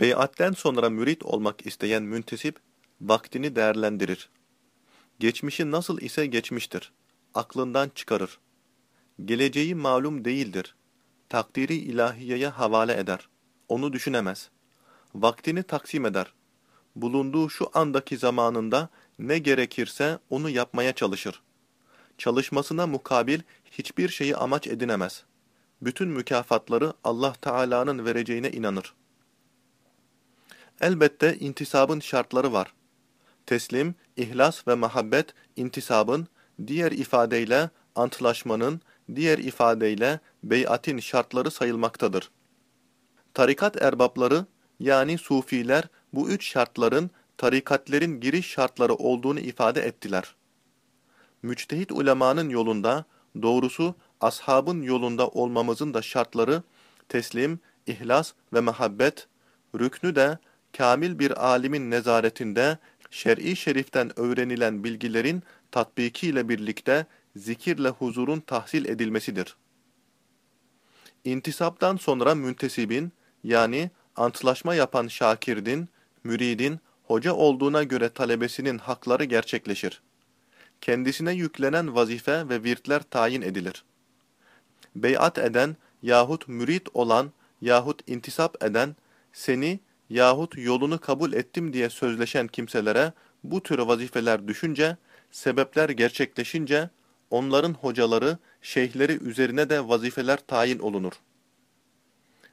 Beyatten sonra mürit olmak isteyen müntesip, vaktini değerlendirir. Geçmişi nasıl ise geçmiştir. Aklından çıkarır. Geleceği malum değildir. Takdiri ilahiyeye havale eder. Onu düşünemez. Vaktini taksim eder. Bulunduğu şu andaki zamanında ne gerekirse onu yapmaya çalışır. Çalışmasına mukabil hiçbir şeyi amaç edinemez. Bütün mükafatları Allah Teala'nın vereceğine inanır. Elbette intisabın şartları var. Teslim, ihlas ve muhabbet intisabın, diğer ifadeyle antlaşmanın, diğer ifadeyle beyatin şartları sayılmaktadır. Tarikat erbapları yani sufiler bu üç şartların tarikatlerin giriş şartları olduğunu ifade ettiler. Müçtehit ulemanın yolunda, doğrusu ashabın yolunda olmamızın da şartları teslim, ihlas ve muhabbet, rüknü de kamil bir alimin nezaretinde şer'i şeriften öğrenilen bilgilerin tatbikiyle birlikte zikirle huzurun tahsil edilmesidir. İntisaptan sonra müntesibin yani antlaşma yapan şakirdin, müridin, hoca olduğuna göre talebesinin hakları gerçekleşir. Kendisine yüklenen vazife ve virtler tayin edilir. Beyat eden yahut mürit olan yahut intisap eden, seni yahut yolunu kabul ettim diye sözleşen kimselere bu tür vazifeler düşünce, sebepler gerçekleşince, onların hocaları, şeyhleri üzerine de vazifeler tayin olunur.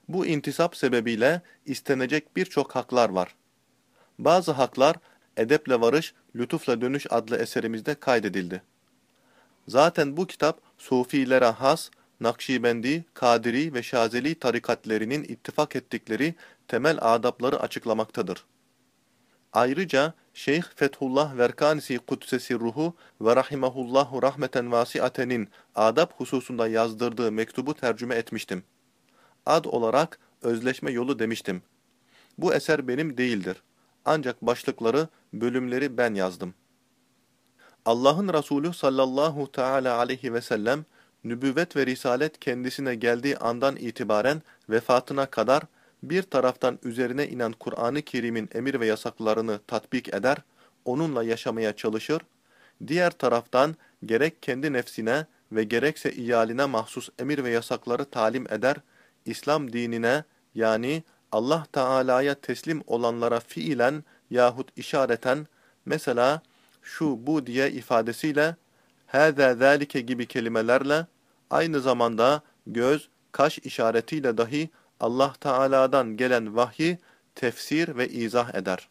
Bu intisap sebebiyle istenecek birçok haklar var. Bazı haklar, Edeple Varış, Lütufla Dönüş adlı eserimizde kaydedildi. Zaten bu kitap, Sufilere has, Nakşibendi, Kadiri ve Şazeli tarikatlerinin ittifak ettikleri temel adapları açıklamaktadır. Ayrıca Şeyh Fethullah Verkanisi Kudsesi Ruhu ve Rahimahullahu Rahmeten Vasiate'nin adab hususunda yazdırdığı mektubu tercüme etmiştim. Ad olarak özleşme yolu demiştim. Bu eser benim değildir. Ancak başlıkları, bölümleri ben yazdım. Allah'ın Resulü sallallahu teala aleyhi ve sellem, nübüvvet ve risalet kendisine geldiği andan itibaren vefatına kadar bir taraftan üzerine inen Kur'an-ı Kerim'in emir ve yasaklarını tatbik eder, onunla yaşamaya çalışır, diğer taraftan gerek kendi nefsine ve gerekse iyaline mahsus emir ve yasakları talim eder, İslam dinine yani Allah Teala'ya teslim olanlara fiilen yahut işareten, mesela şu bu diye ifadesiyle, hâzâ zâlike gibi kelimelerle, aynı zamanda göz, kaş işaretiyle dahi Allah Teala'dan gelen vahyi tefsir ve izah eder.